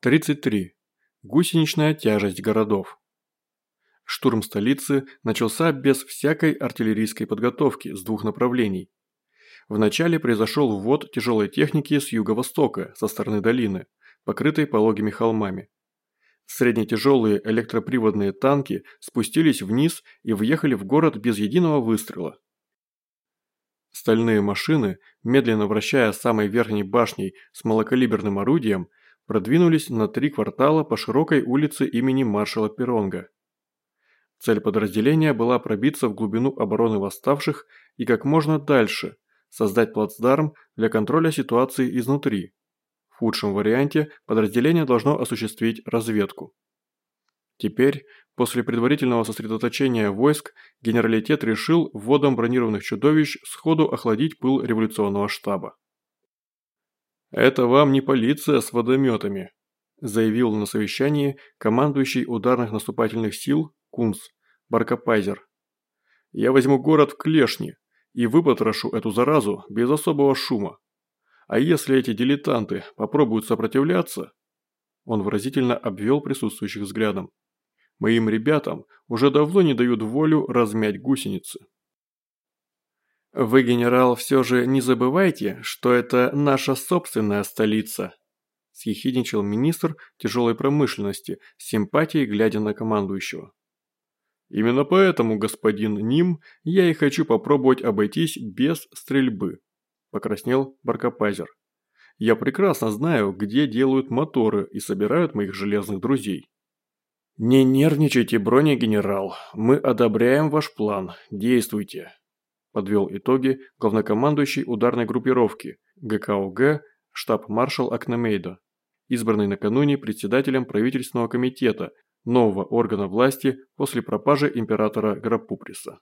33. Гусеничная тяжесть городов. Штурм столицы начался без всякой артиллерийской подготовки с двух направлений. Вначале произошел ввод тяжелой техники с юго-востока, со стороны долины, покрытой пологими холмами. Среднетяжелые электроприводные танки спустились вниз и въехали в город без единого выстрела. Стальные машины, медленно вращая самой верхней башней с малокалиберным орудием, продвинулись на три квартала по широкой улице имени маршала Перонга. Цель подразделения была пробиться в глубину обороны восставших и как можно дальше создать плацдарм для контроля ситуации изнутри. В худшем варианте подразделение должно осуществить разведку. Теперь, после предварительного сосредоточения войск, генералитет решил вводом бронированных чудовищ сходу охладить пыл революционного штаба. «Это вам не полиция с водометами», – заявил на совещании командующий ударных наступательных сил Кунц Баркапайзер. «Я возьму город в клешни и выпотрошу эту заразу без особого шума. А если эти дилетанты попробуют сопротивляться...» Он выразительно обвел присутствующих взглядом. «Моим ребятам уже давно не дают волю размять гусеницы». «Вы, генерал, все же не забывайте, что это наша собственная столица», – съехидничал министр тяжелой промышленности, с симпатией глядя на командующего. «Именно поэтому, господин Ним, я и хочу попробовать обойтись без стрельбы», – покраснел Баркапайзер. «Я прекрасно знаю, где делают моторы и собирают моих железных друзей». «Не нервничайте, бронегенерал, мы одобряем ваш план, действуйте», подвел итоги главнокомандующий ударной группировки ГКОГ штаб-маршал Акнемейдо, избранный накануне председателем правительственного комитета нового органа власти после пропажи императора Грапуприса.